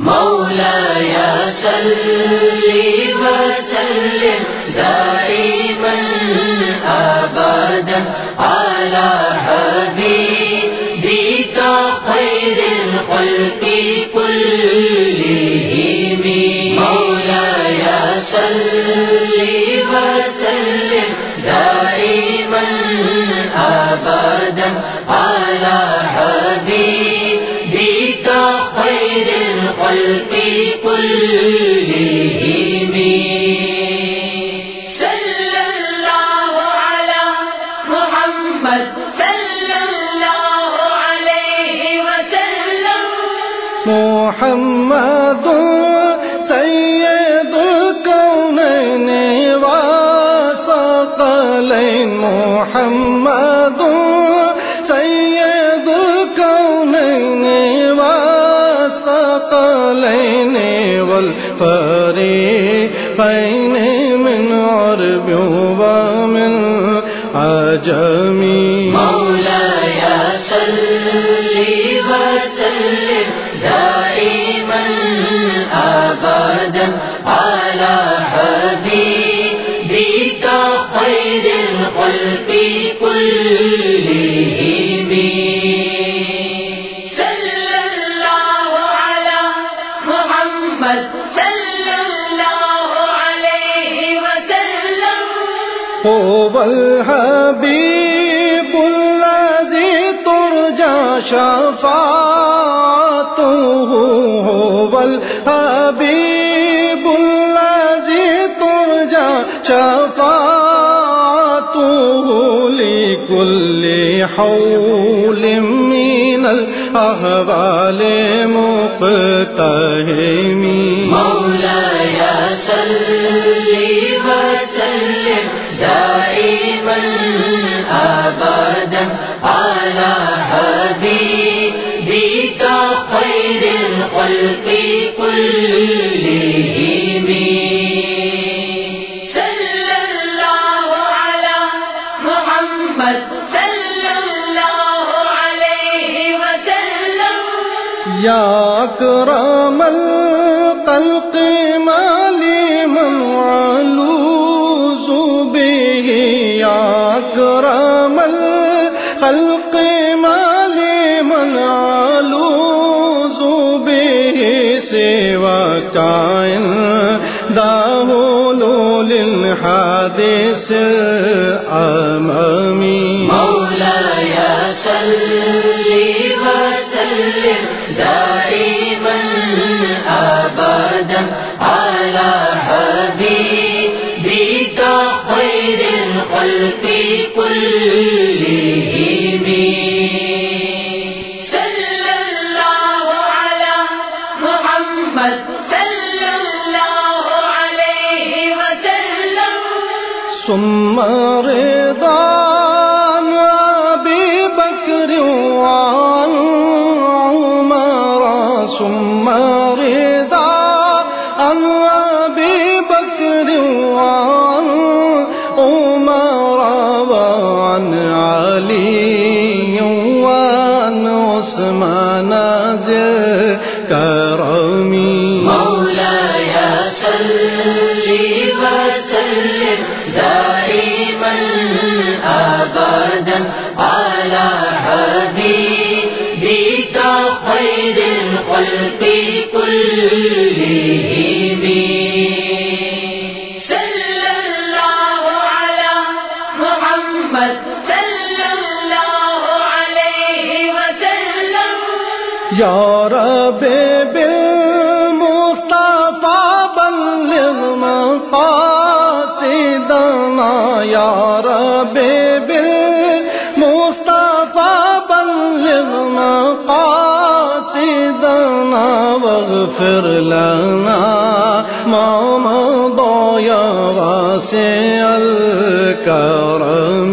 مولاي صل وسلم دائما أبدا على حبيبك خير الخلق كلهم. مولاي صل وسلم دائما أبدا على حبيبك الخلق كلهم صلى الله على محمد. صلى الله عليه وسلم. محمد سيد الكونين وثقلين محمد وثقلين والفريقين من عرب ومن عجم. مولاي صل وسلم دائما ابدا على حبيبك خير الخلق كلهم هو الحبيب الذي ترجى شفاعته هو الحبيب الذي ترجى شفاعته لكل حول من الأهوال مقتهم على حبيبك خير الخلق كلهم صلى الله على محمد صلى الله عليه وسلم۔ يا أكرم الخلق ما لمن علوز به۔ يا أكرم الخلق سواك عنده للحادث الأمامي مولاي صل وسلم دائما ابدا على حبيبك خير الخلق كلهم ثم رضا أبي بكر وعن عمر ثم رضا عن أبي بكر وعن عثمان ذي الكرم مولاي صل وسلم دائما ابدا على حبيبك خير الخلق كلهم. صلى الله على محمد. صلى الله عليه وسلم. يا رب مقاصدنا يا رب بالمصطفى بلغ مقاصدنا واغفر لنا ما مضى يا واسع الكرم.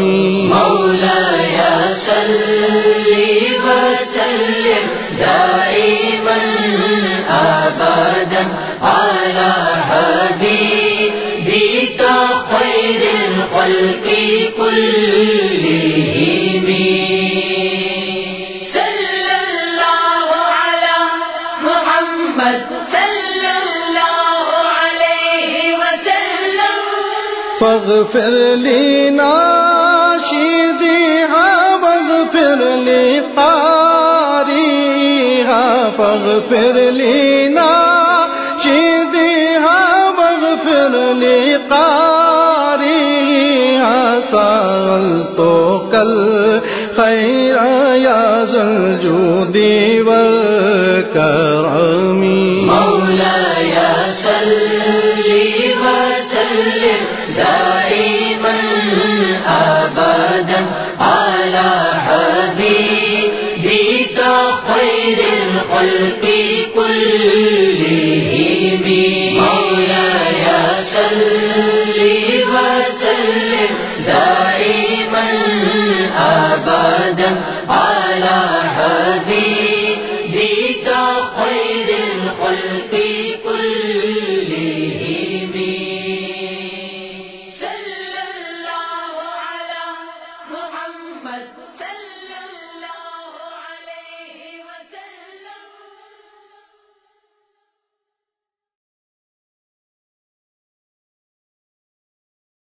مولاي صل وسلم دائما ابدا على حبيبك. خير الخلق كلهم. صلى الله على محمد محمد صلى الله عليه وسلم. فاغفر لي ناشديها واغفر لي قاريها فاغفر لي تو کل سألتك الخير يا ذا الجود والكرم مولاي صل وسلم، دائما ابدا على حبيبك خير الخلق كلهم ہے